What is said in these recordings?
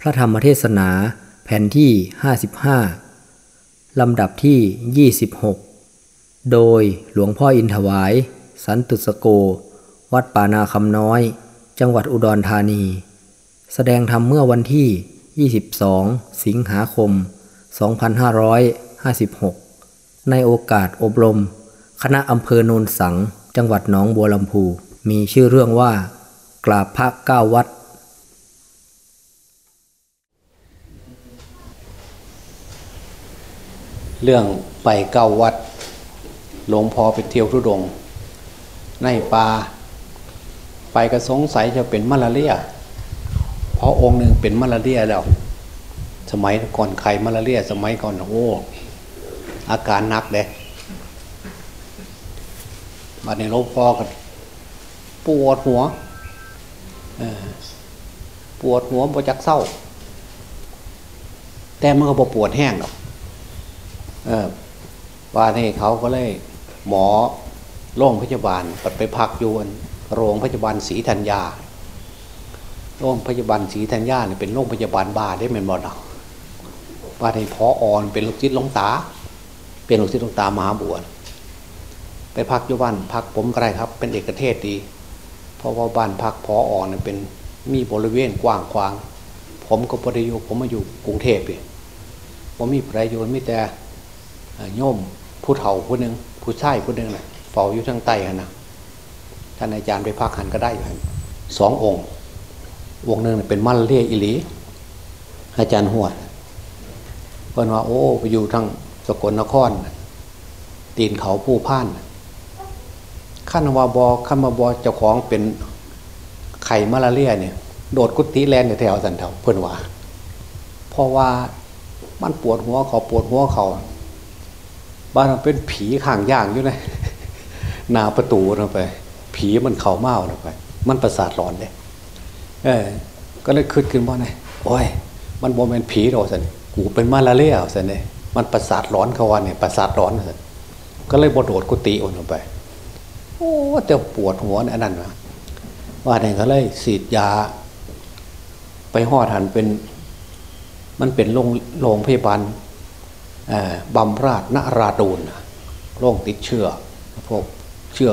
พระธรรมเทศนาแผ่นที่ 55 ลำดับที่ 26 โดยหลวงพ่ออินถวาย สันตุสโก วัดป่านาคำน้อย จังหวัดอุดรธานี แสดงธรรมเมื่อวันที่ 22 สิงหาคม 2556 ในโอกาสอบรม คณะอำเภอโนนสัง จังหวัดหนองบัวลำพู มีชื่อเรื่องว่า กราบพระเก้าวัด เรื่องไปเก้าวัดหลวงพ่อไปเที่ยวทุดง ในป่าไปก็สงสัยจะเป็นมาลาเรีย เพราะองค์หนึ่งเป็นมาลาเรียแล้ว สมัยก่อนใครมาลาเรีย สมัยก่อนโอ้อาการนักเลยบัดนี้หลวงพ่อก็ปวดหัวปวดหัวปวดจักเศร้า แต่มันก็ปวดแห้งหรอก เออว่านี่เขาก็เลยหมอโรงพยาบาลปัดไปพักอยู่อันโรงพยาบาลศรีธัญญาโรงพยาบาลศรีธัญญาเนี่ยเป็นโรงพยาบาลบาได้เป็นบ่ดอกว่าในพออ่อนเป็นลูกจิตหลงตา เป็นลูกจิตหลงตามหาบวชไปพักอยู่บ้านพักผมก็ได้ครับ เป็นเอกเทศดี เพราะว่าบ้านพักพออ่อนเนี่ยเป็นมีบริเวณกว้างขวาง ผมก็ปริอยู่ผมมาอยู่กรุงเทพเนี่ยผมมีประโยชน์มีแต่ โยมผู้เฒ่าผู้หนึ่งผู้ชายผู้หนึ่งนะเฝ้าอยู่ทางใต้ฮะนะท่านอาจารย์ไปพักหันก็ได้อยู่สององค์ องค์หนึ่งน่ะเป็นมัลเลียอิหลี อาจารย์หัวเพิ่นว่าโอ้ไปอยู่ทางสกลนคร ตีนเขาผู้พ่านขั้นวาบอขั้นมาบอเจ้าของเป็นไข่มาลาเรียเนี่ยโดดกุฏิแลนแถวสันเถาเพิ่นว่าเพราะว่ามันปวดหัวเขาปวดหัวเขา บ้านมันเป็นผีข้างย่างอยู่นะนาประตูเราไป ผีมันเข่าเมาเราไป มันประสาทร้อนเลยเออ ก็เลยคืดขึ้นว่าไงโอ้ย มันโมเมนผีเราสันกูเป็นมาลาเรียสันเนี่ยมันประสาทร้อนเขาวันเนี่ยประสาทร้อนสันก็เลยบดโดดกุฏิอ่อนลงไป โอ้แต่ปวดหัวนี่ยอันนั้นนะว่าเนี่ยก็เลยฉีดยา ไปหอดหันเป็น มันเป็นโรงโรงพยาบาล บำราชนราดูนโรคติดเชื้อพวกเชื้อ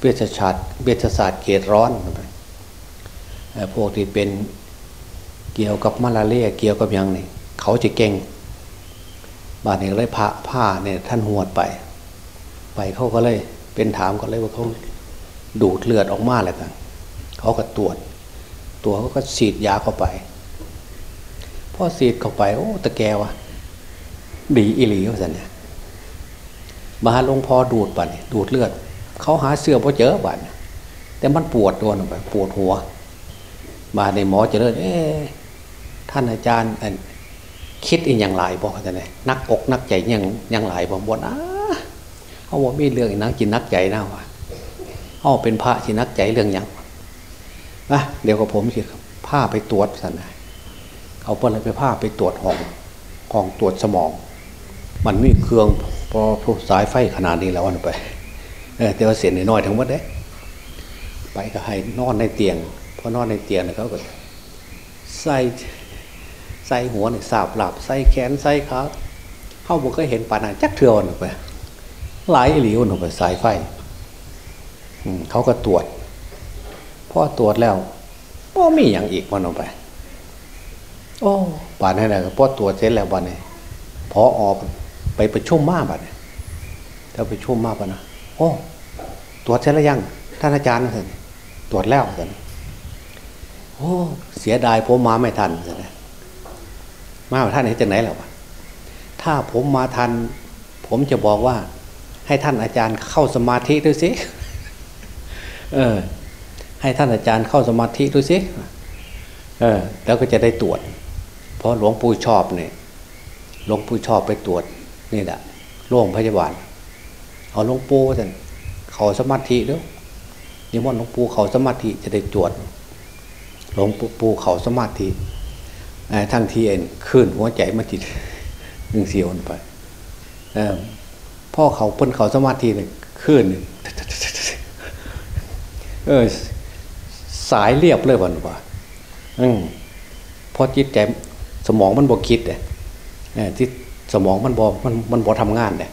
เวชศาสตร์เวชศาสตร์เขตร้อนพวกที่เป็นเกี่ยวกับมาลาเรียเกี่ยวกับยังนี่เขาจะเก่งบาดนี้เลยพระผ้าเนี่ยท่านหวดไป ไปเขาก็เลยเป็นถามก็เลยว่าเขาดูดเลือดออกมาอะไรกันเขาก็ตรวจ ตัวเขาก็ฉีดยาเข้าไปพอฉีดเข้าไป โอ้ตะแกวะ ดีอิหลีว่าสันเนี่ยมาหลวงพ่อดูดบัดดูดเลือด เขาหาเสื้อพอเจอบัดแต่มันปวดตัวหนึ่งไปปวดหัว มาในหมอเจริญเอ๊ท่านอาจารย์คิดอีกอย่างไรบอกจะไหนนักอกนักใจยังยังหลายบอกบนอะเขาบอกมีเรื่องนักกินนักใจนะวะเขาเป็นพระที่นักใจเรื่องยังนะเดี๋ยวกับผมสิผ้าไปตรวจสันนะเขาเปิดอะไรไปผ้าไปตรวจห้องห้องตรวจสมอง มันมีเครื่องพอพวกสายไฟขนาดนี้แล้ววันไปเออแต่ว่าเสียนน้อยทั้งหมดเด้ไปก็ให้นอนในเตียงพอนอนในเตียงเขาก็ใส่ใส่หัวเนี่ยสาบหลับใส่แขนใส่ขาเข้าบุกก็เห็นปานนั้นจักเทือนออกไปหลายหลิวออกไปสายไฟเขาก็ตรวจพอตรวจแล้วก็มีอย่างอีกมันออกไปโอ้ป่านนี้แหละพอตรวจเสร็จแล้ววันนี้พอออก ไปประชุมมาบัดเนี่ยถ้าไปชุมมากปะนะโอ้ตรวจเสร็จแล้วยังท่านอาจารย์นะท่านตรวจแล้วท่านโอ้เสียดายผมมาไม่ทันท่านมาท่านเห็นจากไหนแล้ววะถ้าผมมาทัน ผมจะบอกว่า ให้ท่านอาจารย์เข้าสมาธิดูสิเออ ให้ท่านอาจารย์เข้าสมาธิดูสิเออ แล้วก็จะได้ตรวจ เพราะหลวงปู่ชอบเนี่ยหลวงปู่ชอบไปตรวจ นี่แหละโรงพยาบาล เอาหลวงปู่ท่านเขาสมาธิด้วนิมนต์หลวงปู่เขาสมาธิจะได้ตรวจหลวงปู่เขาสมาธิทั้งที่เอ็นขึ้นหัวใจมาจิตหนึ่งเสียวไปพ่อเขาเพิ่นเขาสมาธิเลยขึ้นเออสายเรียบเลยวันว่าอืมพเพราะจิตใจสมองมันบกคิดเลยที่ สมองมันบอมันมันบอทำงานเลย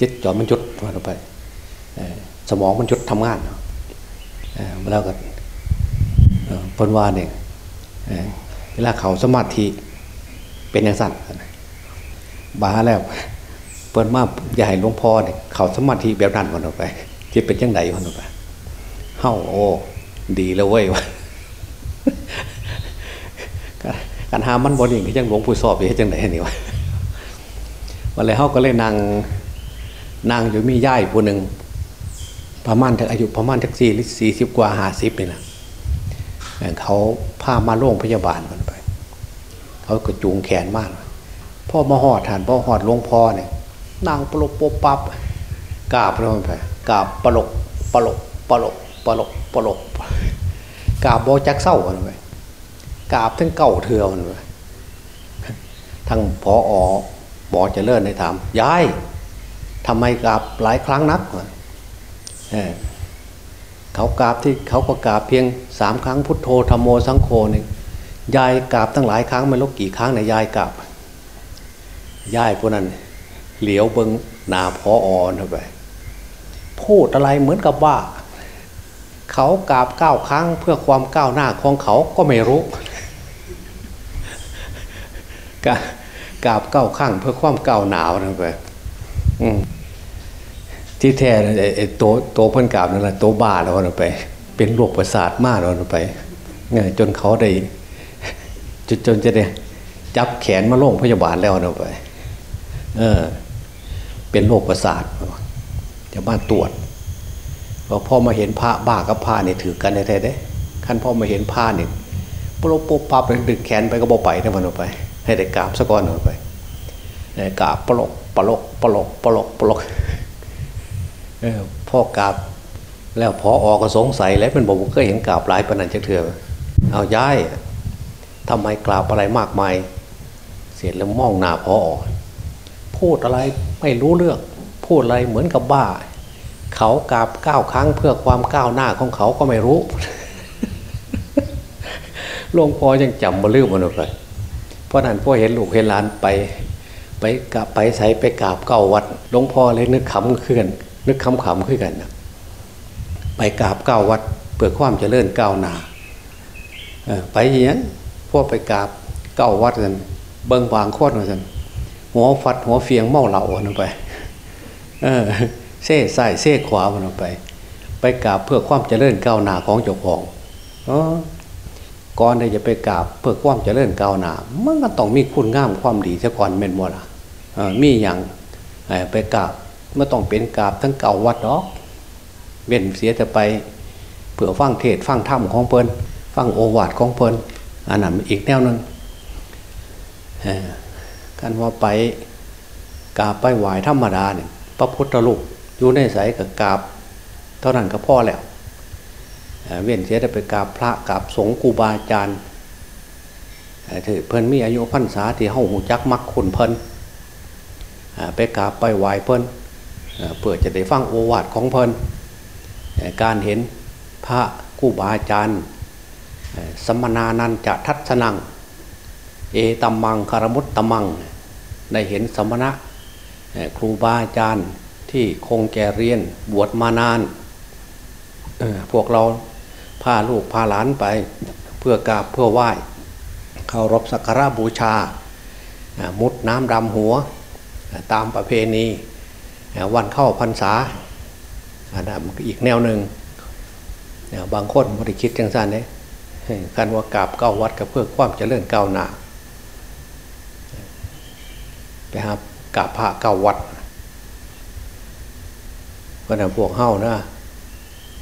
จิตจอดมันจุดมาลงไปสมองมันจุดทำงานแล้วก็พนวาเนี่ยเวลาเขาสมาธิเป็นอย่างสั้นบาแล้วเปิ้นมาใหญ่หลวงพ่อเนี่ยเขาสมาธิแบบนั้นวันออกไปจิตเป็นยังไงวันออกไปเฮ้าโอ้ดีแล้วเว้ยวะการหามันบอลอย่างที่ยังหลวงปู่สอบอยู่จังไหนนี่วะ วันเลยเขาก็เลยนางนางอยู่มีย่ายผู้หนึ่งประมาณถึงอายุประมาณทักสี่สี่สิบกว่าห้าสิบนี่นะเขาพามาโรงพยาบาลมันไป เขาก็จูงแขนมากพ่อมาหอดฐานพ่อหอดหลวงพ่อเนี่ยนางปลกปปับกราบลงไปกราบปลกปลกปลกปลกปลกกราบบอจักเศร้ามันไปกราบทั้งเก่าเถื่อมันไปทั้งพออ หมอจะเลื่อนในถามยายทำไมกราบหลายครั้งนักเขากราบที่เขาก็กราบเพียงสามครั้งพุทโธธรรมโมสังโฆหนึ่งยายกราบตั้งหลายครั้งไม่รู้กี่ครั้งในยายกราบยายพวกนั้น เหลียวเบิงหนาพออ่อนเข้าไปพูดอะไรเหมือนกับว่า เขากราบเก้าครั้งเพื่อความก้าวหน้าของเขาก็ไม่รู้ กราบเก้าครั้งเพื่อความเก้าหนาวเข้าไปที่แท้ไอ้โตโตพันกราบนั่นแหละโตบ้าแล้วนั่นไป เป็นโรคประสาทมากแล้วนั่นไปจนเขาได้จนจนจะได้จับแขนมาโรงพยาบาลแล้วนไป เออ เป็นโรคประสาทจะบ้านตรวจพอพ่อมาเห็นพระบ้ากับพระเนี่ยถือกันแท้ๆเด้ขั้นพ่อมาเห็นพระเนี่ยปลปปับเลยดึงแขนไปก็บอไปนะมันออกไป ให้ได้กราบสะก้อนออกไปได้กราบปลกปลกปลกปลกปลกเออพ่อกราบแล้วพอออกก็สงสัยแล้วมันบอกว่าเคยเห็นกราบหลายปนันจะเถื่อเอาย้ายทำไมกราบอะไรมากมาย เสร็จแล้วมองหน้าพอออกพูดอะไรไม่รู้เรื่องพูดอะไรเหมือนกับบ้า เขากราบก้าวครั้งเพื่อความก้าวหน้าของเขาก็ไม่รู้หลวงพ่อยังจำมาลืมมันเลย เพราะนั้นพ่อเห็นลูกเห็นหลานไป ไปกราบไปใส่ไปกราบเก้าวัดหลวงพ่อเลยนึกขำขึ้นนึกขำขำขึ้นกันนะไปกราบเก้าวัดเพื่อความเจริญก้าวหน้าไปอย่างนั้พ่อไปกราบเก้าวัดกันเบิ้งวางโคตรกันหัวฟัดหัวเฟียงเมาเหล่าันไปเออเซ่ใส่เซ่ขวามันไป ไปกราบเพื่อความเจริญก้าวหน้าของเจ้าของอ ก่อนที่จะไปกราบเพื่อความเจริญก้าวหน้ามันก็ต้องมีคุณงามความดีซะก่อนเม่นบ่ล่ะมีอย่างไปกราบไม่ต้องเป็นกราบทั้งเก่าวัดดอกเว้นเสียจะไปเผื่อฟังเทศฟังธรรมของเพลินฟังโอวาทของเพลินอันนั้นอีกแนวหนึ่งกันว่าไปกราบไปไหว้ธรรมดาเนี่ยพระพุทธรูปอยู่ในสายกับกราบ เท่านั้นก็พ่อแล้ว เว้นเสียได้ไปกราบพระกราบสงฆ์กูบาอาจารย์ถือเพิ่นมีอายุพรรษาที่เฮาหูจักมักคุณเพิ่นไปกราบไปไหว้เพิ่นเพื่อจะได้ฟังโอวาทของเพิ่นการเห็นพระกูบาอาจารย์สมนานันจะทัศนัง เอตัมมังคารมุตตมัง ได้เห็นสมณะครูบาอาจารย์ที่คงแก่เรียนบวชมานานพวกเรา พาลูกพาหลานไป เพื่อกราบเพื่อไหว้เคารพสักการะบูชา มุดน้ำดำหัว ตามประเพณีวันเข้าพรรษาอีกแนวหนึ่งบางคนไม่ได้คิดจังสันเนี่ยการว่ากราบเก้าวัดกับเพื่อความเจริญก้าวหน้าไปหากราบพระเก้าวัดก็นะพวกเฮ้านะ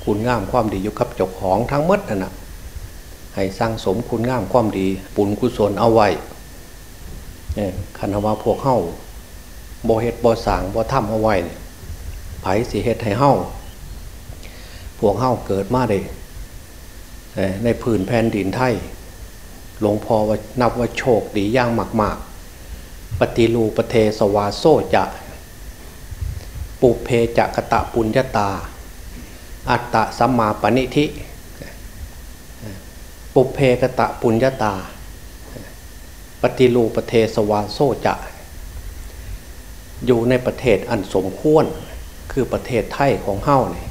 คุณงามความดีอยู่กับเจ้าของทั้งมดนั่นนะให้สร้างสมคุณงามความดี ปุญกุศลเอาไว้เนี่ยคันว่าพวกเฮ้าบ่เฮ็ดบ่สางบ่ทำเอาไว้ไผสิเฮ็ดให้เฮ้าพวกเฮ้าเกิดมาได้ในพื้นแผ่นดินไทยหลวงพ่อว่านับว่าโชคดีย่างมาก ๆ ปฏิรูปเทสวาโซจะ ปุเพจะกะตะปุญญาตา อัตตะสัมมาปณิธิ ปุเพกะตะปุญญาตา ปฏิรูประเทศวาโซจะ อยู่ในประเทศอันสมควร คือประเทศไทยของเฮ้าเนี่ย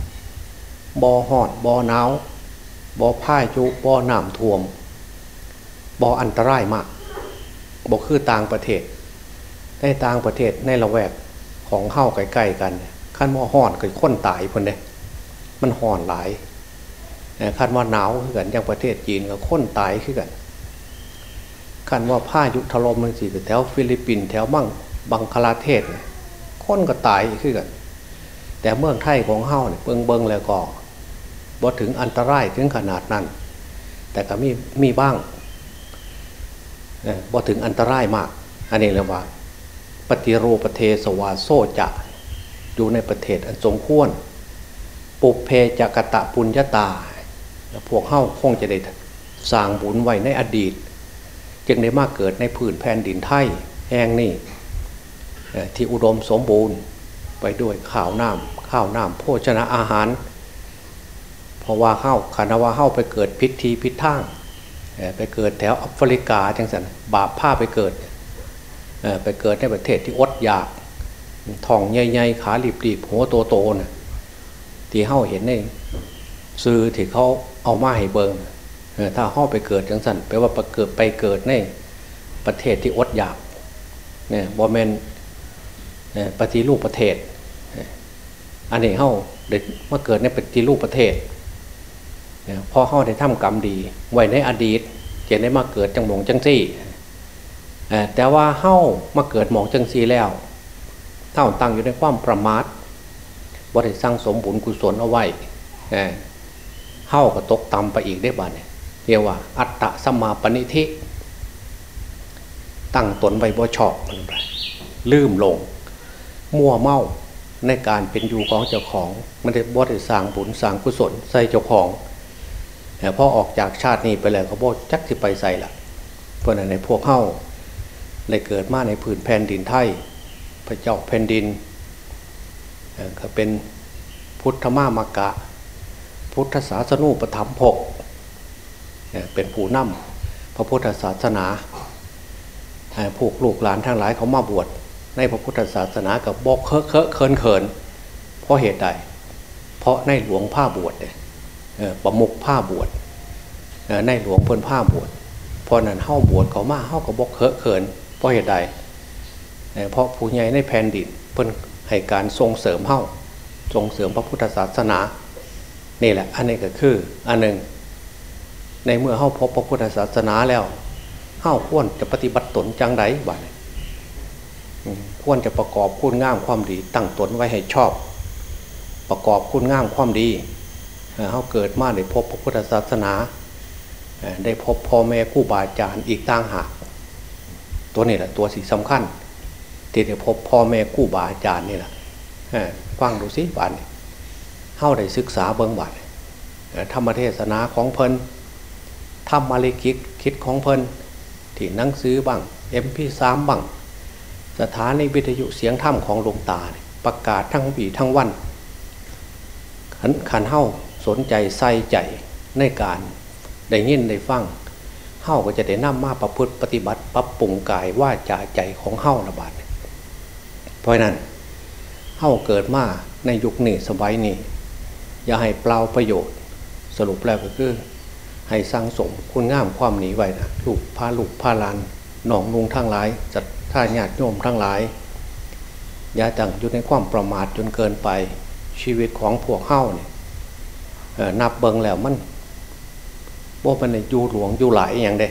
บอหอดบอหนาวบอพายุบอหน้ำท่วม บออันตรายมากบอคือต่างประเทศ ในต่างประเทศในละแวกของเฮ้าใกล้ๆกันขั้นว่าห่อนเกิดค้นตายคนเด้ มันห่อนหลายขั้นว่าหนาวขึ้นกันอย่างประเทศจีนก็ค้นตายขึ้นกันขั้นว่าพายุถล่มมันสิแถวฟิลิปปินส์แถวมั่งบังคลาเทศค้นก็ตายขึ้นกัน แต่เมืองไทยของเฮ้าเนี่ยเบิงเบิงแล้วก็บ่ถึงอันตรายถึงขนาดนั้น แต่ก็มีมีบ้างบ่ถึงอันตรายมาก อันนี้เรียกว่า ปฏิรูปประเทศวาโซจะอยู่ในประเทศอันสมควร ปุเพจักตะปุญญาตา พวกเข้าคงจะได้สร้างบุญไว้ในอดีต จึงได้มาเกิดในผืนแผ่นดินไทยแห่งนี้ที่อุดมสมบูรณ์ไปด้วยข้าวน้ำข้าวน้ำโภชนะอาหาร เพราะว่าเข้าคานว่าเข้าไปเกิดพิธีพิทางไปเกิดแถวแอฟริกาจังสันบาปผ้าไปเกิดไปเกิดในประเทศที่อดอยากทองใหญ่ๆขาหลีบๆหัวโตๆนะ ที่เข้าเห็นในซื้อที่เขาเอามาให้เบิงถ้าเข้าไปเกิดจังสันแปลว่าไปเกิดไปเกิดในประเทศที่อดอยากเนี่ยบอมนปฏิรูปประเทศ อันนี้เข้าเด็กมาเกิดในปฏิรูปประเทศพอเข้าได้ทำกรรมดีไว้ในอดีตจะได้มาเกิดจังหมงจังซี่แต่ว่าเข้ามาเกิดหมองจังซีแล้วเท่าตั้งอยู่ในความประมาท ว่าได้สร้างสมบุญกุศลเอาไว้เข้าก็ตกต่ำไปอีกได้บ้างเนี่ยเรียกว่า อัตตะสมาปณิธิ ตั้งตนไว้บ่ชอบมันไปลืมลง มั่วเมาในการเป็นอยู่ของเจ้าของมันได้บ่ได้สร้างบุญสร้างกุศลใส่เจ้าของแต่พอออกจากชาตินี้ไปแล้วเขาบอกจักที่ไปใส่ละเพราะนั้นในพวกเข้าได้เกิดมาในผืนแผ่นดินไทย พระเจ้าแผ่นดิน ก็เป็นพุทธมามกะ พุทธศาสนูปธรรมภกเป็นผู้นำพระพุทธศาสนาพวกลูกหลานทั้งหลายเขามาบวชในพระพุทธศาสนากับบอกเคอะเคอะเคินเขินเพราะเหตุใด เพราะในหลวงผ้าบวชประมุกผ้าบวชในหลวงเพิ่นผ้าบวชพอนั้นเข้าบวชเขามาเข้ากับบอกเคอะเขินเพราะเหตุใดเพราะผู้ใหญ่ในแผ่นดินเพิ่น ให้การส่งเสริมเข้าส่งเสริมพระพุทธศาสนา นี่แหละ อันนี้ก็คืออันหนึ่ง ในเมื่อเข้าพบพระพุทธศาสนาแล้วเข้าควรจะปฏิบัติตนจังไดบ้างควรจะประกอบคุณงามความดีตั้งตนไว้ให้ชอบ ประกอบคุณงามความดีเขาเกิดมาได้พบพระพุทธศาสนา ได้พบพ่อแม่คู่บาอาจารย์อีกต่างหาก ตัวนี้แหละตัวสีสำคัญ ที่ได้พบพ่อแม่คู่บาอาจารย์นี่แหละฟังดูสิบันเข้าได้ศึกษาเบื้องบันธรรมเทศนาของเพลินธรรมมาลิกิตคิดของเพลินที่นังซื้อบ้างเอ็มพีสามบ้างสถานีวิทยุเสียงธรรมของหลวงตาประกาศทั้งปีทั้งวันขันขันเฮ้าสนใจใส่ใจในการได้ยินได้ฟังเฮ้าก็จะได้นำมาประพฤติปฏิบัติปรับปรุงกายว่าจาใจของเฮ้าระบาด เพราะนั้นเฮ้าเกิดมาในยุคนี้สมัยนี้ อย่าให้เปล่าประโยชน์ สรุปแล้วก็คือ ให้สร้างสมคุณงามความหนีไว้นะลูกพาลูกพาลานหนองนุงทั้งหลายจัดท่าญาติโยมทั้งหลาย อย่าจังอยู่ในความประมาทจนเกินไปชีวิตของพวกเข้าเนี่ยนับเบิงแล้วมันว่ามันอยู่หลวงอยู่หลายอย่างเด้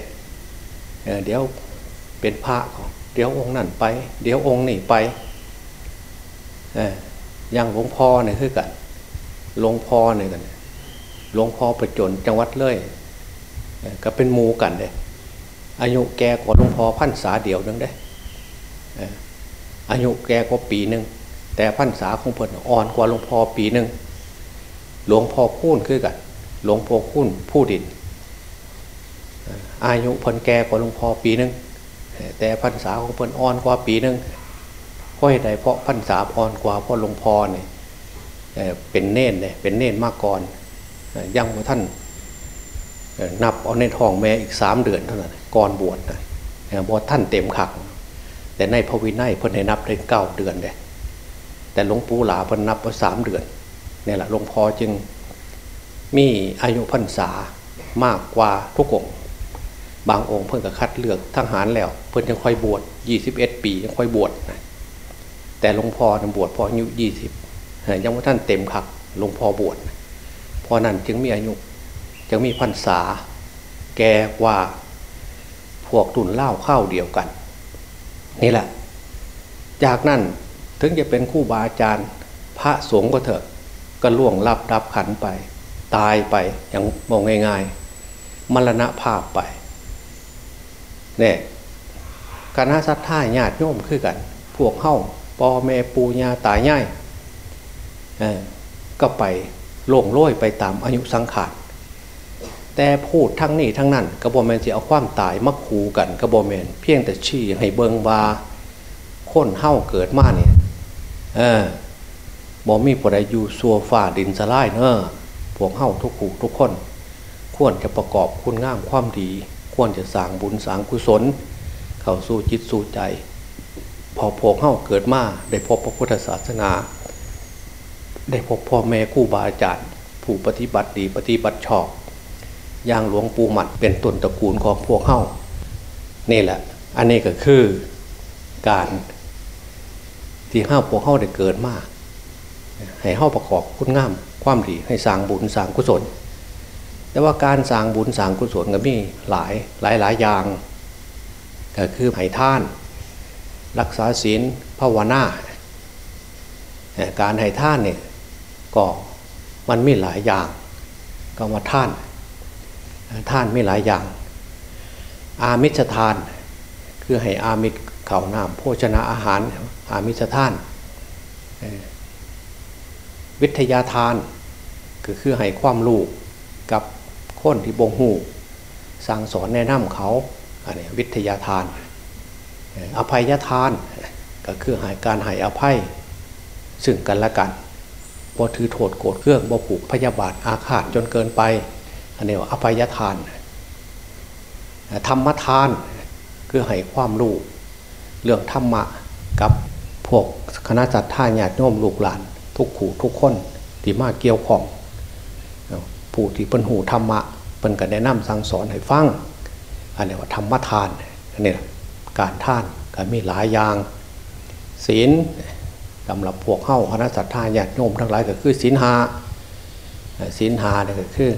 เเดี๋ยวเป็นพระเดี๋ยวองค์นั่นไป เดี๋ยวองค์นี่ไป อย่างหลวงพ่อเนี่ยคือกันหลวงพ่อเนี่ยกันหลวงพ่อประจนจังหวัดเลยก็เป็นมูกันเด้อายุแกกว่าหลวงพ่อพันษาเดียวนึงเด้อายุแกกว่าปีหนึ่งแต่พันษาของเพิ่นอ่อนกว่าหลวงพ่อปีหนึ่งหลวงพ่อคูนคือกันหลวงพ่อคูนผู้ดิน อายุเพิ่นแกกว่าหลวงพ่อปีหนึ่งแต่พันษาของเพิ่นอ่อนกว่าปีหนึ่ง เพราะเหตุใดเพราะพันษาอ่อนกว่าเพราะหลวงพ่อเนี่ยเป็นเน่นเนี่ยเป็นเน่นมากก่อนยังท่านนับเอาในท้องแม่อีกสามเดือนเท่านั้นก่อนบวชนะบวชท่านเต็มขัก แต่ในพระวินัยเพิ่นให้นับได้เก้าเดือนเลยแต่หลวงปู่หลาเพิ่นนับว่าสามเดือนนี่แหละหลวงพ่อจึงมีอายุพรรษามากกว่าทุกองค์บางองค์เพิ่นก็คัดเลือกทหารแล้ว เพิ่นยังค่อยบวช21 ปียังค่อยบวชนะ แต่หลวงพ่อบวชพออายุ20ยังว่าท่านเต็มขักหลวงพ่อบวชเพราะนั้นจึงมีอายุจึงมีพรรษา แก่กว่าพวกตุนเล่าเข้าเดียวกัน นี่แหละ จากนั้นถึงจะเป็นคู่บาอาจารย์ พระสงฆ์ก็เถอะก็ล่วงลับดับขันไป ตายไปอย่างมองง่ายๆมรณะภาพไปเนี่ยคณะสัตยาญาติโยมคือกัน พวกเข้า ปอแม่ปูญาตายง่ายก็ไปโล่งโล่ยไปตามอายุสังขารแต่พูดทั้งนี้ทั้งนั้นกระบอแมนจะเอาความตายมาคูกันกระบอแมนเพียงแต่ชี้ให้เบิงว่าคนเฮ้าเกิดมาเนี่ยเออบอมีปรอยู่ซัวฝ่าดินสลายเนอะพวกเฮ้าทุกขู่ทุกคน ควรจะประกอบคุณงามความดี ควรจะสร้างบุญสร้างกุศล เข้าสู่จิตสู่ใจ พอพวกเฮ้าเกิดมาได้พบพระพุทธศาสนา ได้พบพ่อแม่ครูบาอาจารย์ผู้ปฏิบัติดีปฏิบัติชอบอย่างหลวงปู่หมัดเป็นต้นตระกูลของพวกเข้านี่แหละ อันนี้ก็คือการที่ห้าพวกเข้าได้เกิดมาให้เข้าประกอบคุณงามความดีให้สร้างบุญสร้างกุศล แต่ว่าการสร้างบุญสร้างกุศลก็มีหลายหลายหลายอย่างก็คือให้ท่าน รักษาศีลภาวนาการให้ท่านเนี่ยก็มันมีหลายอย่างก็มาท่าน ท่านมีหลายอย่าง อามิชทาน คือให้อามิชเข่าน้ำโภชนะอาหารอามิชทาน วิทยาทานก็คือให้ความรู้กับคนที่บงหูสั่งสอนแนะนำเขาอันนี้วิทยาทาน อภัยทานก็คือให้การให้อภัย ซึ่งกันและกันบ่ถือโทษโกรธเครื่องบ่ผูกพยาบาทอาฆาตจนเกินไปอันนี้ว่าอภัยทาน ธรรมทานคือให้ความรู้เรื่องธรรมะกับพวกคณะจัดท่าญาติโยมลูกหลาน ทุกขู่ทุกคนที่มาเกี่ยวข้องผู้ที่เป็นหูธรรมะเป็นกันแนะนำสั่งสอนให้ฟังอันนี้ว่าธรรมทานอันนี้ การท่านก็มีหลายอย่างศีลสำหรับพวกเข้าคณะสัตยาญาติโยมทั้งหลายก็คือศีลหาศีลหาเนี่ยก็คือ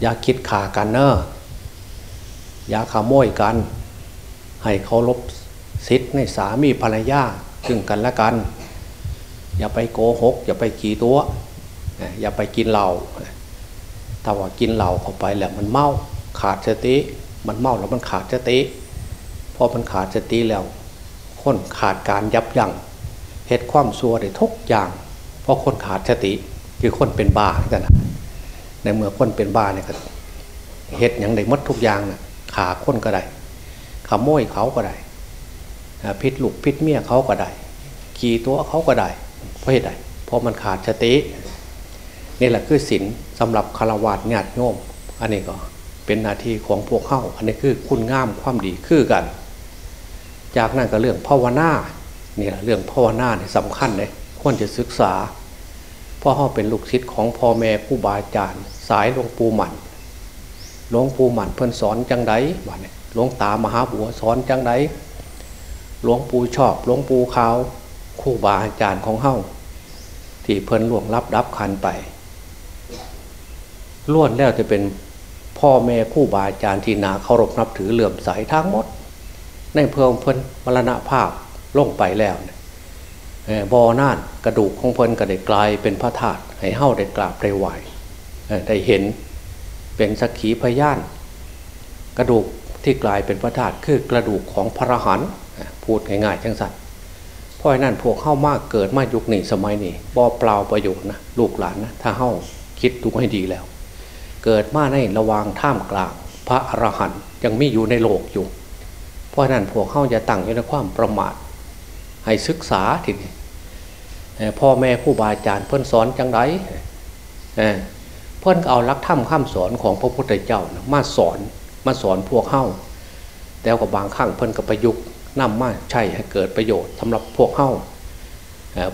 อย่าคิดขากันเนอะอย่าขโมยกัน ให้เคารพสิทธิ์ในสามีภรรยาซึ่งกันและกัน อย่าไปโกหก อย่าไปขี่ตัว อย่าไปกินเหล้าถ้าว่ากินเหล้าเข้าไปแล้วมันเมาขาดสติ มันเมาแล้วมันขาดสติ อมันขาดสติแล้วคนขาดการยับยั้งเหตุความซัวได้ทุกอย่าง เพราะคนขาดสติคือคนเป็นบ้ากันนะในเมื่อคนเป็นบ้าเนี่ยก็เฮ็ดอย่างใดมดทุกอย่างนะขาคนก็ได้ขโมยเขาก็ได้พิษลูกพิษเมียเขาก็ได้ขี่ตัวเขาก็ได้เพราะเหตุใดเพราะมันขาดสตินี่แหละคือศีลสำหรับคารวะญาติโยม อันนี้ก็เป็นหน้าที่ของพวกเข้าอันนี้คือคุณงามความดีคือกัน จากนั้นก็เรื่องภาวนาเนี่แหละเรื่องภาวนาเนี่ยสำคัญเลยควรจะศึกษาพ่อเขาเป็นลูกศิษย์ของพ่อแม่ผู้บาอาจารย์ สายหลวงปู่หมันหลวงปู่หมันเพิ่นสอนจังไดวะเนี่ยหลวงตามหาบัวสอนจังไดหลวงปู่ชอบหลวงปู่ขาวคู่บาอาจารย์ของเฮาที่เพิ่นล่วงรับรับคันไปล้วนแล้วจะเป็นพ่อแม่คู่บาอาจารย์ที่นาเคารพนับถือเหลื่อมใสทั้งหมด ในเพิ่มเพิ่นมรณภาพลงไปแล้วเนี่ยบอน่านกระดูกของเพลินก็ได้กลายเป็นพระธาตุให้เฮ้าได้กราบได้ไหวได้เห็นเป็นสักขีพยาน กระดูกที่กลายเป็นพระธาตุคือกระดูกของพระหันพูดง่ายๆจังสัตว์เพราะนั้นพวกเข้ามากเกิดมายุคนี้สมัยนี้บอเปล่าประโยชน์นะลูกหลานนะถ้าเข้าคิดดูให้ดีแล้ว เกิดมาในระวางท่ามกลาง พระอรหันต์ยังมีอยู่ในโลกอยู่ เพราะนั้นพวกเข้าจะตั้งอยู่ในความประมาท ให้ศึกษาทีพ่อแม่ผู้บาอาจารย์เพื่อนสอนจังไรเพื่อนเอาลักธรรมข้ามสอนของพระพุทธเจ้ามาสอนมาสอนพวกเข้าแต่ก็บางครั้งเพิ่นก็ประยุกต์นำมาใช้ให้เกิดประโยชน์สำหรับพวกเฮา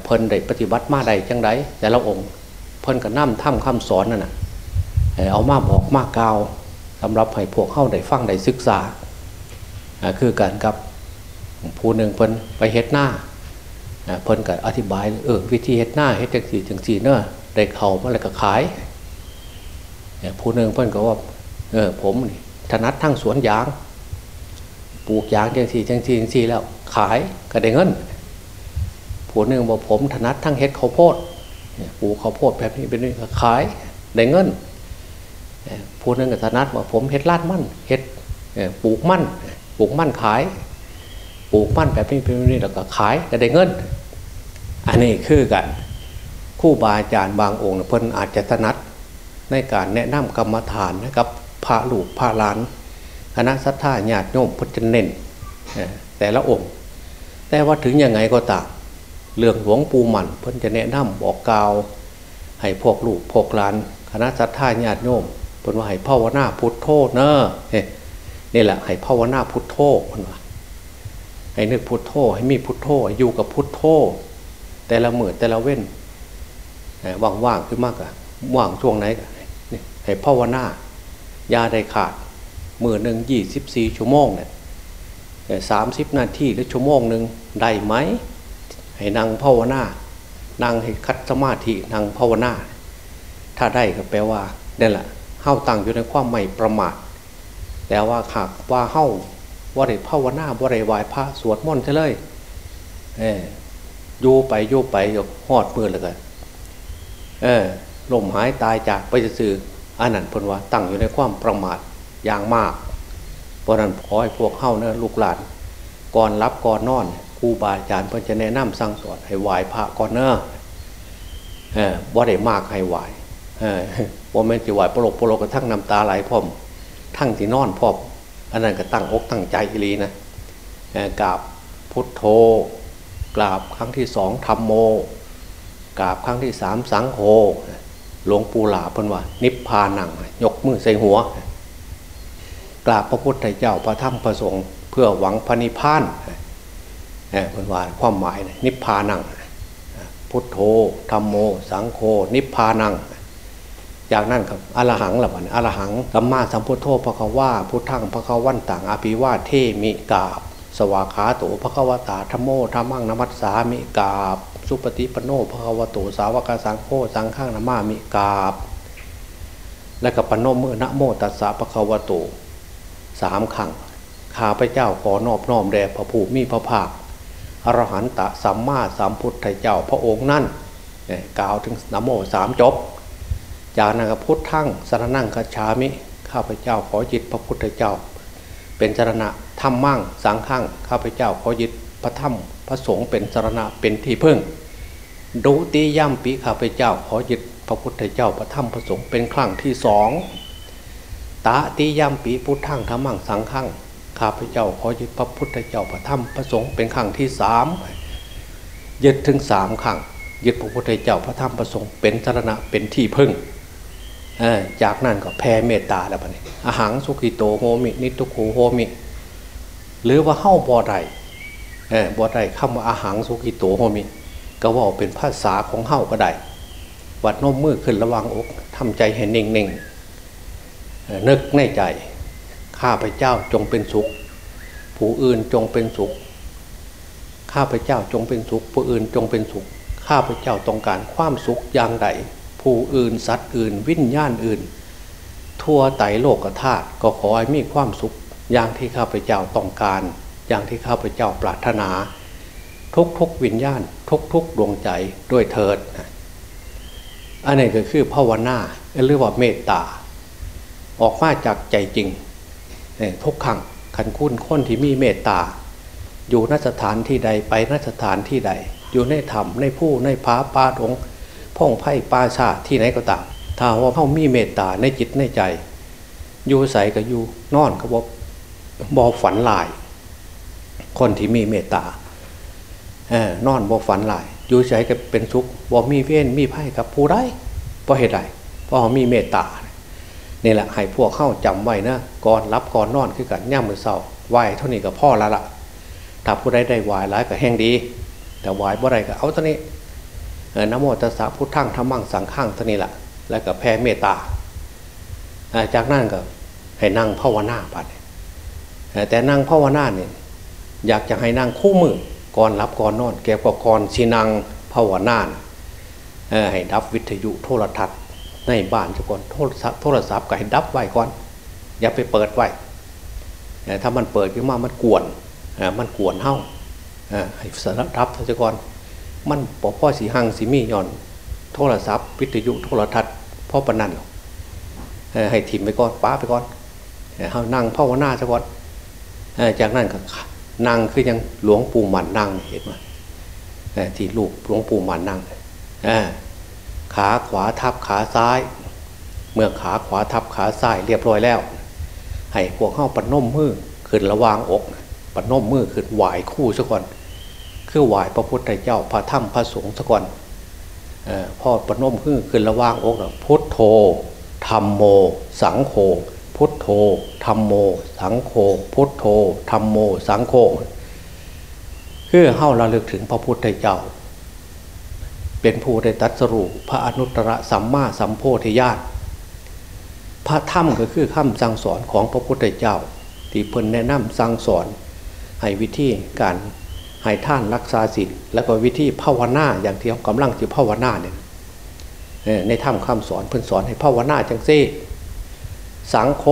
เพิ่นได้ปฏิบัติมาใดจังไดแต่ละองค์ เพิ่นก็นำถ้ำคำสอนนั่นนะเอามาบอกมากล่าวสำหรับให้พวกเฮาได้ฟังได้ศึกษา คือกันกับผู้หนึ่งเพิ่นไปเฮ็ดหน้าเพิ่นก็อธิบายเออวิธีเฮ็ดหน้าเฮ็ดจังสี่จังสี่เนอะได้เข่ามาแล้วก็ขายผู้หนึ่งเพิ่นก็ว่าเออผมถนัดทั้งสวนยางปลูกยางจังสี่จังสี่จังสี่แล้วขายก็ได้เงินผู้หนึ่งบอกผมถนัดทั้งเฮ็ดข้าวโพดปลูกข้าวโพดแบบนี้เป็นนี่ขายได้เงินผู้หนึ่งก็ถนัดว่าผมเฮ็ดลาดมั่นเฮ็ดปลูกมั่น ปลูกมั่นขาย ปลูกมั่นแบบนี้เป็นนี่แล้วก็ขายก็ได้เงิน อันนี้คือกันคู่บาอาจารย์บางองค์เพิ่นอาจจะถนัดในการแนะนำกรรมฐานนะครับพระลูกพระหลานคณะสัทธาญาติโยมพุทธเน้นแต่ละองค์ แต่ว่าถึงยังไงก็ตามเรื่องหลวงปู่มันเพิ่นจะแนะนำบอกกล่าวให้พวกลูกพวกหลาน คณะสัทธาญาติโยมเพิ่นว่าให้ภาวนาพุทโธเนอะ นี่แหละให้ภาวนาพุทโธเพิ่นว่าให้นึกพุทโธให้มีพุทโธอยู่กับพุทโธแต่ละมือแต่ละเว้นว่างๆขึ้นมากอะว่างช่วงไหนให้ภาวนายาได้ขาดมือหนึ่งยี่สิบสี่ชั่วโมงเนี่ยสามสิบนาทีหรือชั่วโมงหนึ่งได้ไหมให้นั่งภาวนานั่งให้คัดสมาธินั่งภาวนา ถ้าได้ก็แปลว่านี่แหละเฮ้าตั้งอยู่ในความไม่ประมาท แต่ว่าหากว่าเฮ้าว่าได้ภาวนาว่าได้ไหวพระสวดมนต์ใช่เลยเออโยไปโยไปยกหอดมือเลยกันเออลมหายตายจากไปจะสื่ออันนั้นพนว่าตั้งอยู่ในความประมาทอย่างมาก เพราะนั้นขอให้พวกเข้าเนะลูกหลานก่อนรับก่อนนอนครูบาอาจารย์เพื่อจะแนะนำสั่งสอนให้ไหวพระก่อนเนอะเออว่าได้มากให้ไหวเออว่าแม่จะไหวปลกปลกกระทั่งน้ำตาไหลพร้อม ทั้งที่นอนพร้อมอันนั้นก็ตั้งอกตั้งใจอีลีนะกราบพุทโธกราบครั้งที่สองธรรมโมกราบครั้งที่สามสังโฆหลวงปู่หลาเพิ่นว่า นิพพานังยกมือใส่หัว กราบพระพุทธเจ้าพระธรรมพระสงฆ์เพื่อหวังพระนิพพานเพิ่นว่าความหมายนิพพานังพุทโธธรรมโม สังโฆนิพพานัง จากนั้นครับอรหังหละมันอรหังสัมมาสัมพุทโธพระคว่าพุทธังพระควันต่างอภิวาเทมิกาบ สวาขาโตพระควตาธโมธรรมังนมัสสามิกาบ สุปฏิปโนภควโตสาวกสังโฆสังฆางนามามิกาบ และกับปโนมือนะโมตัสสะภควโตสามขังข้าพเจ้าขอนอบน้อมแด่พระผู้มีพระภาคอรหันตะสัมมาสัมพุทธเจ้าพระองค์นั่นกล่าวถึงนโมสามจบ จากนั้นก็พุทธังสรนั่งกัจฉามิ ข้าพเจ้าขอจิตพระพุทธเจ้า เป็นสรณะธรรมมั่งสังขังข้าพเจ้าขอยึดพระธรรมพระสงฆ์เป็นสรณะเป็นที่พึ่ง ดุติย่ำปีข้าพเจ้าขอยึดพระพุทธเจ้าพระธรรมพระสงฆ์เป็นครั้งที่สองตาติย่ำปีพุทธังธรรมังสังขังข้าพเจ้าขอยึดพระพุทธเจ้าพระธรรมพระสงฆ์เป็นครั้งที่สามยึดถึงสามครั้งยึดพระพุทธเจ้าพระธรรมพระสงฆ์เป็นสรณะเป็นที่พึ่ง จากนั้นก็แผ่เมตตาแล้วปะนี่อะหัง สุขิโตโหมิ นิททุกโข โหมิ หรือว่าเข้าบ่อใดบ่ได้คำว่าอะหัง สุขิโตโหมิ ก็ว่าเป็นภาษาของเฮ้าก็ได้ประนมมือขึ้นระหว่างอกทำใจให้เน่งเน่งนึกในใจ ข้าพเจ้าจงเป็นสุข ผู้อื่นจงเป็นสุข ข้าพเจ้าจงเป็นสุข ผู้อื่นจงเป็นสุข ข้าพเจ้าต้องการความสุขอย่างใด ผู้อื่น สัตว์อื่น วิญญาณอื่น ทั่วไตโลกธาตุก็ขอให้มีความสุข อย่างที่ข้าพเจ้าต้องการ อย่างที่ข้าพเจ้าปรารถนา ทุกทุกวิญญาณ ทุกทุกดวงใจด้วยเถิดอันนี้ก็คือภาวนาหรือว่าเมตตา ออกมาจากใจจริงทุกขังขันคุ้นค้นที่มีเมตตา อยู่นสถานที่ใดไปนสถานที่ใด อยู่ในธรรมในผู้ในพาปาดง พ่องไพ่ปาชาที่ไหนก็ตามถ้าว่าเขามีเมตตาในจิตในใจ อยู่ใส่ก็อยู่นอนก็บอกบอฝันลาย คนที่มีเมตตาเออนอนบ่ฝันหลาย อยู่ใจก็เป็นสุขบ่มีเว้นมีไพ่กับผู้ใดเพราะเหตุใดเพราะมีเมตตานี่แหละให้พวกเข้าจำไว้นะก่อนรับก่อนนอนคือกันย่ำมือเศร้าไหวเท่านี้ก็พ่อละละถ้าผู้ใดได้ไหวหลายก็แห้งดี แต่ไหวบ่ไรก็เอาเท่านี้ นโมตัสสะพุทธังธรรมังสังฆังท่านี้แหละแล้วก็แผ่เมตตาจากนั้นก็ให้นั่งภาวนาไปแต่นั่งภาวนาเนี่ยอยากจะให้นั่งคู่มือก่อนรับก่อนนอนแกก็ก่อนชีนังภาวนาให้ดับวิทยุโทรทัศน์ในบ้านทุกคนโทรศัพท์โทรศัพท์ก็ให้ดับไว้ก่อน อย่าไปเปิดไว้ถ้ามันเปิดขึ้นมามันกวนมันกวนเฮ้าให้สารรับทุกคน มันปอพ่อสีหังสีมีย่อน โทรศัพท์ วิทยุโทรทัศน์พ่อปนันให้ถิ่มไปก่อนป้าไปก่อนเขานั่งภาวนาซะก่อนจากนั้นก็นั่งคือยังหลวงปู่หมันนั่งเห็นไหมที่ลูกหลวงปู่หมันนั่งขาขวาทับขาซ้าย เมื่อขาขวาทับขาซ้ายเรียบร้อยแล้ว ให้พวกเข้าปนมมือขึ้นระวางอกปนมมือขึ้นไหวคู่ซะก่อน คือไหวพระพุทธเจ้าพระธรรมพระสงฆ์ซะก่อนพ่อปนมขึ้นขึ้นระวางอกพุทโธธรรมโม สังโฆพุทโธธรรมโม สังโฆพุทโธธรรมโม สังโฆคือเข้าระลึกถึงพระพุทธเจ้า เป็นผู้ได้ตัดสรุปพระอนุตตรสัมมาสัมโพธิญาณพระธรรมก็คือคำสั่งสอนของพระพุทธเจ้า ที่เพิ่นแนะนำสั่งสอนให้วิธีการ ให้ท่านรักษาศีลแล้วก็วิธีภาวนาอย่างที่เขากำลังจะภาวนาเนี่ยในธรรมคำสอนเพิ่นสอนให้ภาวนาจังซี่ สังโฆ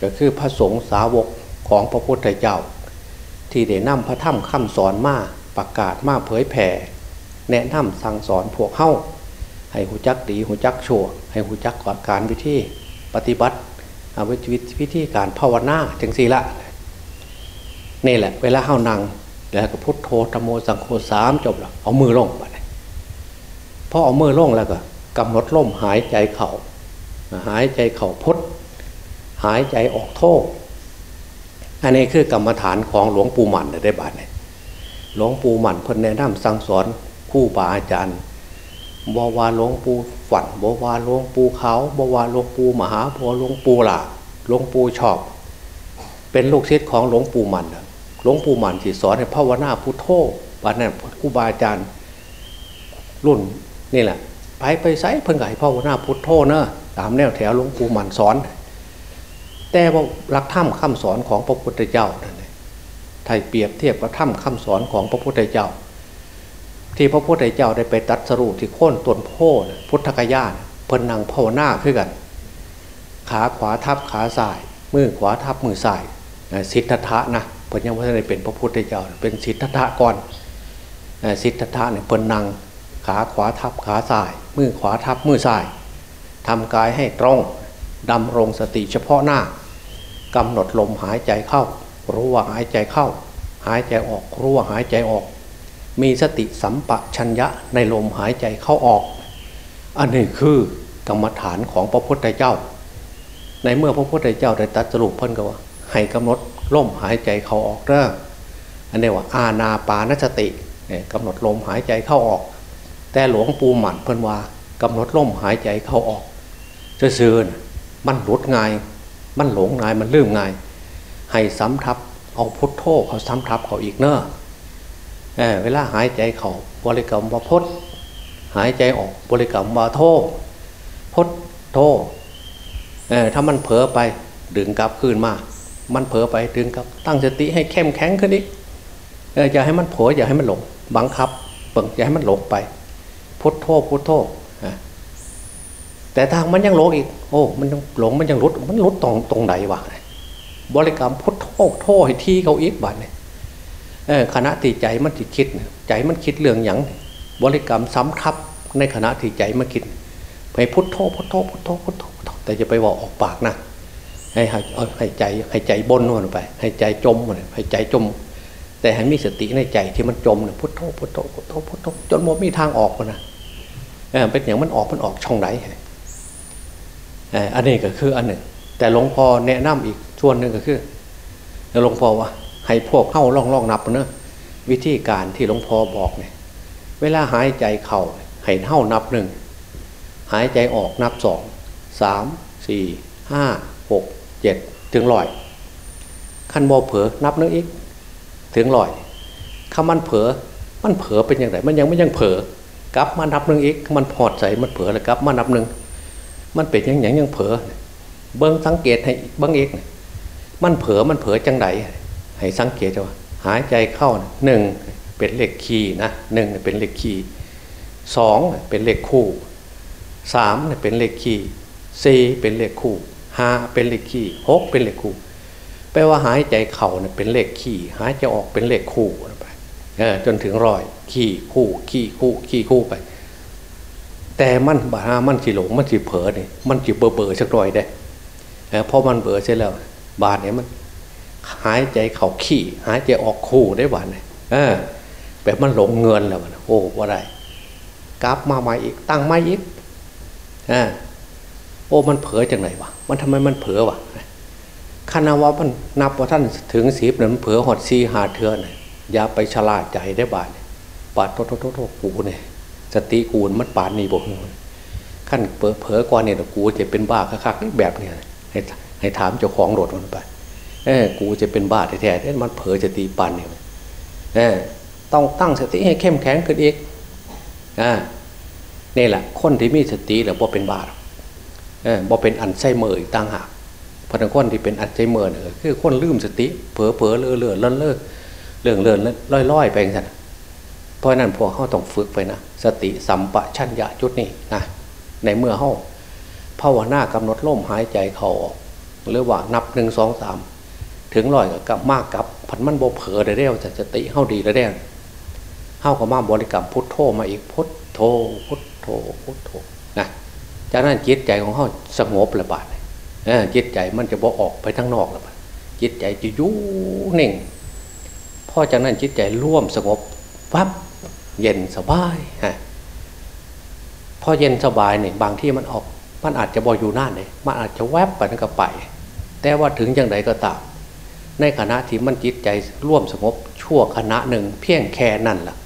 ก็คือพระสงฆ์สาวกของพระพุทธเจ้า ที่ได้นำพระธรรมคำสอนมาประกาศมาเผยแผ่แนะนำสั่งสอนพวกเข้าให้หูจักดีหูจักชั่ว ให้หูจักกการวิธีปฏิบัติวิธีวิธีการภาวนาจังสีละนี่แหละ เวลาเข้านั่ง แล้วก็พุทโธธโมสังโฆสามจบแล้วเอามือลงไปพอเอามือลงแล้วก็กำหนดลมหายใจเข่าหายใจเข่าพุทหายใจออกโทษอันนี้คือกรรมฐานของหลวงปู่หมันได้บาทเนี่ยหลวงปู่หมันเพิ่นแนะนำสั่งสอนคู่บาอาจารย์บวาหลวงปู่ฝันบวาหลวงปู่เขาบวาหลวงปู่มหาพหลวงปู่หลาหลวงปู่ชอบ เป็นลูกศิษย์ของหลวงปู่หมัน หลวงปู่มันที่สอนให้ภาวนาพุทโธวันนั้นครูบาอาจารย์รุ่นนี่แหละ ไปไปไซเพิ่งไก่ภาวนาพุทโธเนอะตามแนวแถวหลวงปู่มันสอน แต่ว่าหลักธรรมคำสอนของพระพุทธเจ้าไทยเปรียบเทียบกับธรรมคำสอนของพระพุทธเจ้า ที่พระพุทธเจ้าได้ไปตัดสรุปที่โค่นต้นโพพุทธกยาเพิ่นนังภาวนาขึ้นกัน ขาขวาทับขาซ้ายมือขวาทับมือซ้ายสิทธะนะ พิ่นยังไม่ได้เป็นพระพุทธเจ้า เป็นสิทธัตถะก่อนสิทธัตถะเนี่ยเพิ่นนังขาขวาทับขาซ้ายมือขวาทับมือซ้ายทำกายให้ตรงดำรงสติเฉพาะหน้ากำหนดลมหายใจเข้า รู้ว่าหายใจเข้า หายใจออกรู้ว่าหายใจออก มีสติสัมปชัญญะในลมหายใจเข้าออก อันนี้คือกรรมฐานของพระพุทธเจ้า ในเมื่อพระพุทธเจ้าได้ตัสรุปเพิ่นก็ว่า ให้กำหนดลมหายใจเข้าออกเด้ออันนี้ว่าอาณาปานสติกำหนดลมหายใจเข้าออก แต่หลวงปู่หมันเพิ่นว่ากำหนดลมหายใจเข้าออกเสื่อมันหลุดง่าย มันหลงง่ายมันลืมง่าย ให้ซ้ำทับเอาพุทโธเขาซ้ำทับเขาอีกเนอะเเวลาหายใจเขาบริกรรมว่าพดหายใจออกบริกรรมว่าโทพดโทถ้ามันเผลอไปดึงกลับคืนมา มันเผลอไปดึงกลับ ตั้งสติให้เข้มแข็งขึ้นอีกอย่าให้มันเผลออย่าให้มันหลงบังคับเปิงอย่าให้มันหลงไปพุทโธพุทโธแต่ทางมันยังหลงอีก โอ้ มันหลงมันยังรุดมันรุดตรงตรงไหนวะบริกรรมพุทโธโธให้ที่เขาอีกบัดเนี่ยขณะที่ใจมันติดคิด ใจมันคิดเรื่องอย่างบริกรรมซ้ำทับในขณะที่ใจมันคิด ไปพุทโธพุทโธพุทโธพุทโธแต่จะไปบอกออกปากนะ ให้ให้ใจให้ใจบนมันไป ให้ใจจมมันให้ใจจม แต่ให้มีสติในใจที่มันจมเนี่ยพุทโธพุทโธพุทโธพุทโธจนหมดมีทางออกนะเป็นอย่างมันออกมันออกช่องไหนอันนี้ก็คืออันหนึ่ง แต่หลวงพ่อแนะนำอีกส่วนหนึ่งก็คือหลวงพ่อว่า ให้พวกเข้าล่องล่องนับเนะวิธีการที่หลวงพ่อบอกเนี่ย เวลาหายใจเข่าให้เท่านับหนึ่งหายใจออกนับสองสามสี่ห้าหก เจ็ดถึงร้อยขั้นบอเผลอนับนึงอีก ถึงร้อยคำมันเผลอมันเผลอเป็นอย่างไรมันยังไม่ยังเผลอกลับมานับหนึ่งอีกมันพอดใส่มันเผลอแล้วกลับมานับหนึ่งมันเป็นอย่างย่างยังเผลอเบิ้งสังเกตให้เบิ้งอีกมันเผลอมันเผลอจังไหนให้สังเกตว่าหายใจเข้าหนึ่งเป็นเลขคีย์นะหนึ่งเป็นเลขคีย์สองเป็นเลขคู่สามเป็นเลขคี่สี่เป็นเลขคู่ ห้าเป็นเลขคี่หกเป็นเลขคู่แปลว่าหายใจเข้าเนี่ยเป็นเลขคี่หายใจออกเป็นเลขคู่ไปจนถึงร้อยคี่คู่คี่คู่คี่คู่ไป แต่มันบามันสิหลงมันสิเผลอเนี่ยมันสิเบอเบอสักหน่อยได้เพราะมันเบอเสร็จแล้ว บาดเนี่ยมัน หายใจเข่าขี้หายใจออกคู่ได้บาดเนี่ยแบบมันหลงเงินแล้วมันโอ้ว่าไรกราฟมาใหม่อีกตั้งไม่อีกอ่าโอ้มันเผลอจากไหนวะ มันทำไมมันเผลอวะคณะว่ามันนับว่าท่านถึงสีบเนี่ยมันเผลอหอดซีหาเทือนอย่าไปชลาใจได้บาดปาดโทษโทษโกูเนี่ยสติกูมันปานนี่บอกขั้นเผลอเผลอกว่าเนี่ยกูจะเป็นบ้าคักๆแบบเนี่ยให้ให้ถามเจ้าของรถมันไปเออกูจะเป็นบ้าแท้ๆเนี่ยมันเผลอจะตีปันเนี่ยเออต้องตั้งสติให้เข้มแข็งขึ้นอีกอ่านี่แหละคนที่มีสติแล้วบ่เป็นบ้าเออ บ่เป็นอันไซเมอร์อีกต่างหากพนักคนที่เป็นอันไซเมอร์เนี่ยคือคนลืมสติเผลอเผลอเลื่อเลื่อเลื่อเลื่อเลื่อเลื่อลอยลอยไปอย่างนั้นเพราะนั้นพวกเขาต้องฝึกไปนะสติสัมปชัญญะจุดนี้นะในเมื่อเขาภาวนากำหนดลมหายใจเขาออกหรือว่านับหนึ่งสองสามถึงลอยกับมากกับผันมันโบเผลอได้เร็วแต่สติเข้าดีได้เร็วเข้ากับมาบริกรรมพุทโธมาอีกพุทโธพุทโธพุทโธ จากนั้นจิตใจของเขาสงบระบาดจิตใจมันจะบอออกไปทั้งนอกระบาดจิตใจจะยุ่นิ่งพอจากนั้นจิตใจร่วมสงบปั๊บเย็นสบายฮะพอเย็นสบายเนี่ยบางที่มันออก มันอาจจะบออยู่หน้าเนี่ยมันอาจจะแวบไปนั่นก็ไป แต่ว่าถึงอย่างไรก็ตามในขณะที่มันจิตใจร่วมสงบชั่วขณะหนึ่งเพียงแค่นั่นล่ะ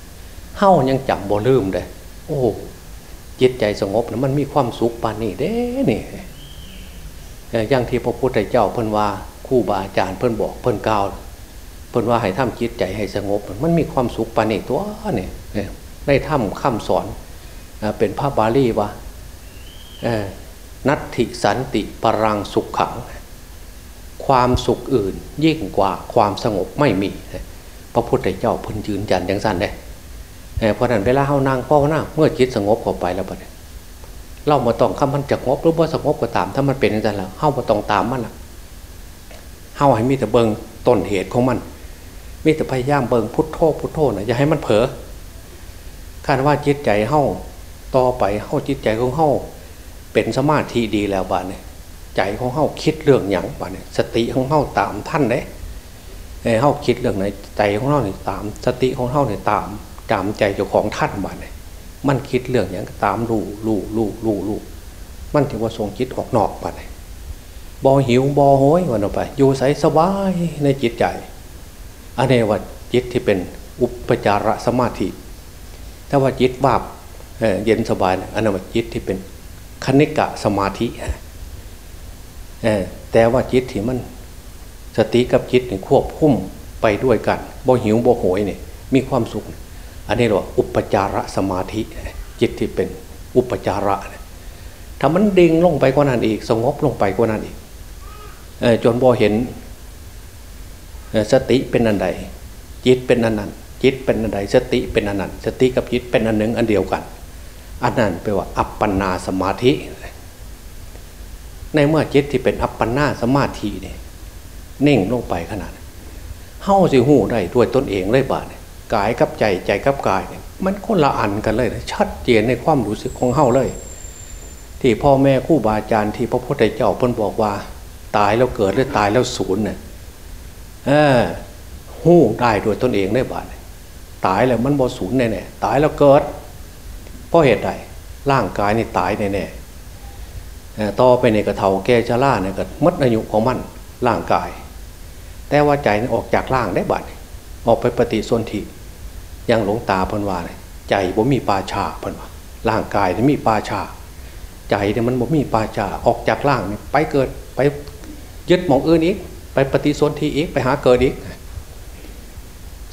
เฮ้ายังจำบ่ลืมเลยโอ้ จิตใจสงบนะมันมีความสุขปานนี่เด้นี่อย่างที่พระพุทธเจ้าเพิ่นว่าคู่บาอาจารย์เพิ่นบอกเพิ่นกล่าวเพิ่นว่าให้ทำจิตใจให้สงบ มันมีความสุขปานนี่ตัวนี่ได้ทำคำสอนเป็นพระบาลีว่านัตถิสันติปรังสุขขัง ความสุขอื่นยิ่งกว่าความสงบไม่มี พระพุทธเจ้าเพิ่นยืนยันอย่างสั้นเลย เพราะนั้นเวลาเฮานางพ่อหน้าเมื่อจิตสงบเข้าไปแล้วปะเรามาต้องคำมันจะงบหรือว่าสงบก็ตาม ถ้ามันเป็นอย่างนั้นแล้วเฮามาต้องตามมันละเฮาให้มีแต่เบิงต้นเหตุของมันมีแต่พยายามเบิงพุทโธพุทโธนะอย่าให้มันเผลอคาดว่าจิตใจเฮ้าต่อไปเฮ้าจิตใจของเฮ้าเป็นสมาธิดีแล้วบ้านเนี่ยใจของเฮ้าคิดเรื่องอย่างบ้านเนี่ยสติของเฮ้าตามท่านเลยเฮ้าคิดเรื่องไหนใจของเฮ้าเนี่ยตาม สติของเฮ้าเนี่ยตาม ตามใจเจ้าของท่านบ้านเนี่ยมันคิดเรื่องอย่างตามลู่ลู่ลู่ลู่ลู่มันถือว่าทรงจิตออกนอกบ้านเนี่ยบอหิวบอโหยวันออกไป อยู่ใสสบายในจิตใจอันนี้ว่าจิตที่เป็นอุปจารสมาธิถ้าว่าจิตวาบเย็นสบายอันนั้นว่าจิตที่เป็นคณิกะสมาธิแต่ว่าจิตที่มันสติกับจิตนี่ควบคุมไปด้วยกันบ่หิวบ่โหยเนี่ยมีความสุข อันนี้เรียกว่าอุปจารสมาธิจิตที่เป็นอุปจาระถ้ามันดิ่งลงไปกว่านั้นอีก สงบลงไปกว่านั้นอีกจนบ่เห็นสติเป็นอันใด จิตเป็นอันนั้น จิตเป็นอันใด สติเป็นอันนั้น สติกับจิตเป็นอันหนึ่งอันเดียวกัน อันนั้นแปลว่า อัปปนาสมาธิ ในเมื่อจิตที่เป็นอัปปนาสมาธิเนี่ยเน่งลงไปขนาดเฮ้าสิหูได้ด้วยตนเองเลยบาเนี่ย กายกับใจใจกับกายเนี่ยมันคนละอันกันเลยชัดเจนในความรู้สึกของเฮาเลย ที่พ่อแม่คู่บาอาจารย์ที่พระพุทธเจ้าเพิ่นบอกว่า ตายแล้วเกิดหรือตายแล้วสูญเนี่ยเออหู้ได้โดยตนเองได้บาดตายแล้วมันบอสูญแน่ๆตายแล้วเกิดเพราะเหตุใดร่างกายนี่ตายแน่ๆต่อไปในกระเทาแก่ชราเนี่ยก็มัดอายุของมันร่างกาย แต่ว่าใจออกจากร่างได้บาดออกไปปฏิสนธิ ยังหลงตาพันวาใจบ่มีปาชาพันวาร่างกายนี่มีปาชา ใจเนี่ยมันบ่มีปาชาออกจากร่างนี่ไปเกิดไปยึดหมองอื่นอีก ไปปฏิสนธิอีกไปหาเกิดอีก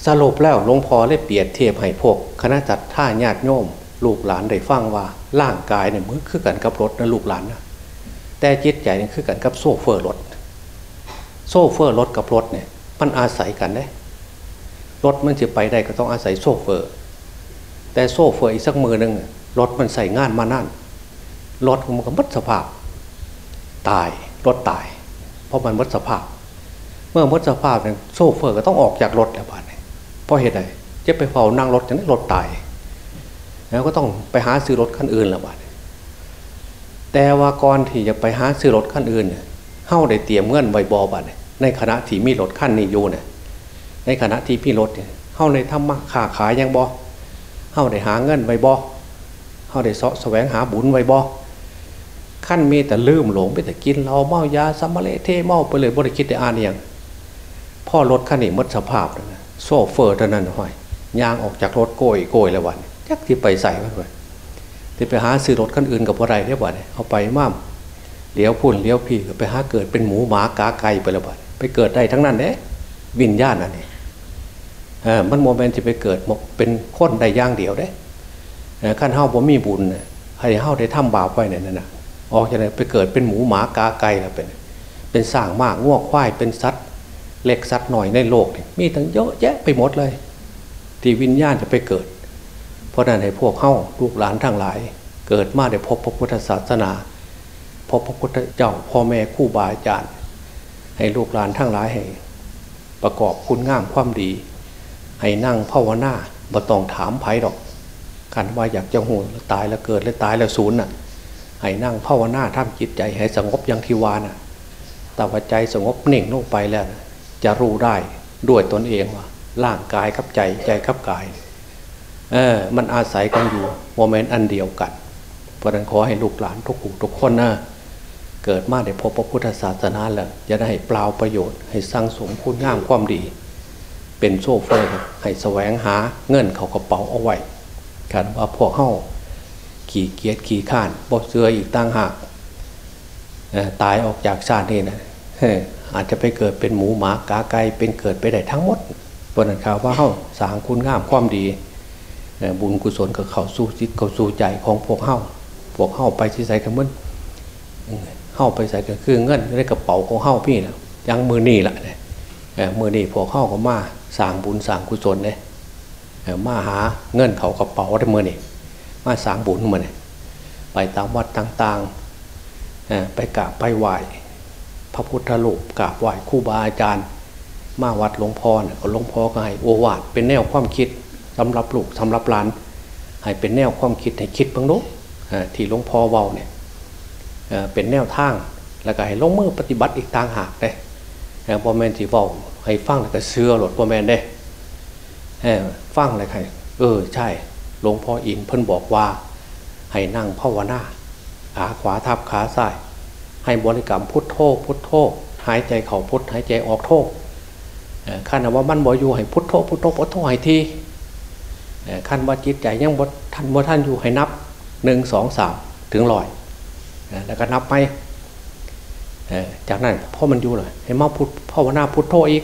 สรุปแล้วหลวงพ่อเลยเปรียบเทียบให้พวก คณะศรัทธาญาติโยมลูกหลานได้ฟังว่าร่างกายเนี่ยมือคือกันกับรถนะลูกหลานนะแต่จิตใจเนี่ยคือกันกับโซ่เฟอร์รถโซ่เฟอร์รถกับรถเนี่ยมันอาศัยกันได้ รถมันจะไปได้ก็ต้องอาศัยโซ่เฟอร์ แต่โซ่เฟอร์อีกสักมือหนึ่งรถมันใช้งานมานานรถมันก็หมดสภาพ ตายรถตาย เพราะมันมัดสภาพ เมื่อมัดสภาพเนี่ยโซ่เฟอร์ก็ต้องออกจากรถแล้วบ้านนี้เพราะเหตุใดจะไปเฝ้านั่งรถจะได้รถตาย แล้วก็ต้องไปหาซื้อรถคันอื่นแล้วบ้านแต่ว่าก่อนที่จะไปหาซื้อรถคันอื่นเนี่ยเฮ้าได้เตรียมเงินไว้บอบ้านในขณะที่มีรถคันนี้อยู่เนี่ย ในขณะที่พี่รถเนี่ยเฮ้าในทำมาค้าขายยังบอเฮ้าได้หาเงินไว้บอเฮ้าได้เสาะแสวงหาบุญไว้บอขั้นมีแต่ลืมหลงไปแต่กินเราเมายาซัมมาเลเทเมาไปเลยบริคิดได้อ่านอย่างพ่อรถคันนี้มดสภาพนะโซ่เฟอร์เท่านั้นห้อยยางออกจากรถโกยโกยแล้ววันยักที่ไปใส่กันไปที่ไปหาซื้อรถคันอื่นกับอะไรเรียบวันเอาไปมั่มเลี้ยวพุ่นเลี้ยวพี่ไปหาเกิดเป็นหมูหมากาไก่ไปแล้ววันไปเกิดได้ทั้งนั้นเนี่ยวิญญาณอันนี้เออ มันโมเมนต์จะไปเกิดเป็นคนได้ย่างเดียวเด้ขั้นเฮ้าผมมีบุญให้เฮ้าได้ทำบาปไว้เนี่ยนะออกจากนั้นไปเกิดเป็นหมูหมากาไก่แล้วเป็น เป็นสร้างมากงวกควายเป็นสัตว์เล็กสัตว์หน่อยในโลกนี่มีทั้งเยอะแยะไปหมดเลย ที่วิญญาณจะไปเกิด เพราะนั้นให้พวกเข้าลูกหลานทั้งหลาย เกิดมาได้พบพระพุทธศาสนาพบพระพุทธเจ้าพ่อแม่คู่บาอาจารย์ ให้ลูกหลานทั้งหลายให้ ประกอบคุณงามความดี ให้นั่งภาวนาบ่ต้องถามไผ่ดอกขันว่าอยากจะหูตายแล้วเกิดแล้วตายแล้วศูนย์น่ะให้นั่งภาวนาทำจิตใจให้สงบอย่างที่วาน่ะแต่ว่าใจสงบเน่งลงไปแล้ว จะรู้ได้ด้วยตนเองว่าร่างกายกับใจใจกับกายเออมันอาศัยกันอยู่โมเมนต์อันเดียวกันเพราะนั้นขอให้ลูกหลานทุกผู้ทุกคนนะเกิดมาได้พบพระพุทธศาสนาแล้วจะได้เปล่าประโยชน์ให้สร้างสมคุณงามความดี เป็นโซ่เฟอร์ให้แสวงหาเงินเขากระเป๋าเอาไว้กันว่าพวกเข้าขี่เกียจขี่ข้านบกเสืออีกตั้งหากตายออกจากชาตินี่นะอาจจะไปเกิดเป็นหมูหมากาไก่เป็นเกิดไปได้ทั้งหมดเพราะนั้นข่าวว่าเข้าสางคุณงามความดีบุญกุศลกับเขาสู้จิตเขาสู้ใจของพวกเข้าพวกเข้าไปที่ใส่กันมันเข้าไปใส่กันคือเงินในกระเป๋าของเข้าพี่นะยังมือนี่แหละมือนี่พวกเข้าก็มา สางบุญสางกุศลเลยมาหาเงินเขากระเป๋าได้เมื่อนี่มาสางบุญเมาเนี่ไปตามวัดต่างๆไปกราบไปไหว้พระพุทธรูปกราบไหว้คู่บาอาจารย์ มาวัดหลวงพ่อเนี่ยหลวงพ่อก็ให้โอวาทเป็นแนวความคิดสำหรับลูกสำหรับหลานให้เป็นแนวความคิดให้คิดบ้างลูกที่หลวงพ่อเว้าเนี่ยเป็นแนวทางแล้วก็ให้ลงมือปฏิบัติอีกต่างหากเลย บอแมนที่เว้าให้ฟังแล้วก็เชื่อหลดบอแมนได้ฟังเลยใครเออใช่หลวงพ่ออินเพิ่นบอกว่า ให้นั่งภาวนาขาขวาทับขาซ้ายให้บริกรรมพุทโธพุทโธหายใจเข่าพุทหายใจออกโธขั้นว่ามันบ่อยู่ให้พุทโธพุทโธพุทโธให้ทีขั้นว่าจิตใจยังบดท่านบ่ท่านอยู่ให้นับหนึ่งสองสามถึงลอยแล้วก็นับไป จากนั้นพ่อมันอยู่เลยให้มาพุทธภาวนาพุทโธอีก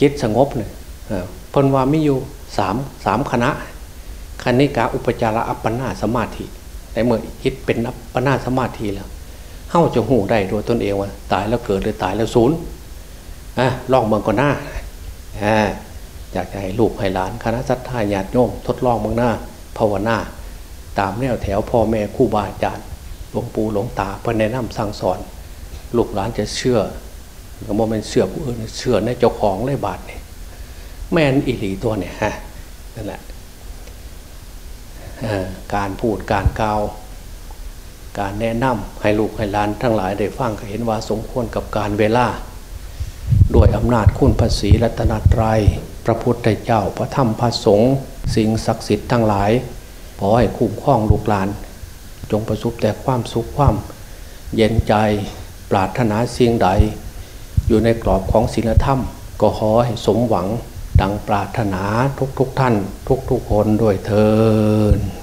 จิตสงบเลยพนว่าไม่อยู่สามสามคณะคณิกาอุปจาระอัปปนาสมาธิแต่เมื่อคิดเป็นอัปปนาสมาธิแล้วเข้าจะหูได้โดยตนเองว่าตายแล้วเกิดหรือตายแล้วศูนย์อะลองเมืองก่อนหน้าอ่าอยากจะให้ลูกให้หลานคณะสัตยาญาติโยมทดลองเมืองหน้าภาวนา ตามแนวแถวพ่อแม่คู่บาอาจารย์ หลวงปู่หลวงตาเพื่อแนะนำสั่งสอน ลูกหลานจะเชื่อก็มองเป็นเชื่อผู้อื่นเชื่อในเจ้าของเลยบาทเนี่ยแม่นอิหลีตัวเนี่ยฮะนั่นแหละการพูดการกล่าว การแนะนำให้ลูกให้หลานทั้งหลายได้ฟังก็เห็นว่าสมควรกับการเวลาด้วยอำนาจคุณภาษีรัตนตรยัยพระพุทธเจ้าพระธรรมพระสงฆ์สิ่งศักดิ์สิทธิ์ทั้งหลายขอให้คุ้มครองลูกหลาน จงประสบแต่ความสุขความเย็นใจปรารถนาสิ่งใด อยู่ในกรอบของศีลธรรม ก็ขอให้สมหวังดังปรารถนาทุกๆทท่าน ทุกๆคนด้วยเทอ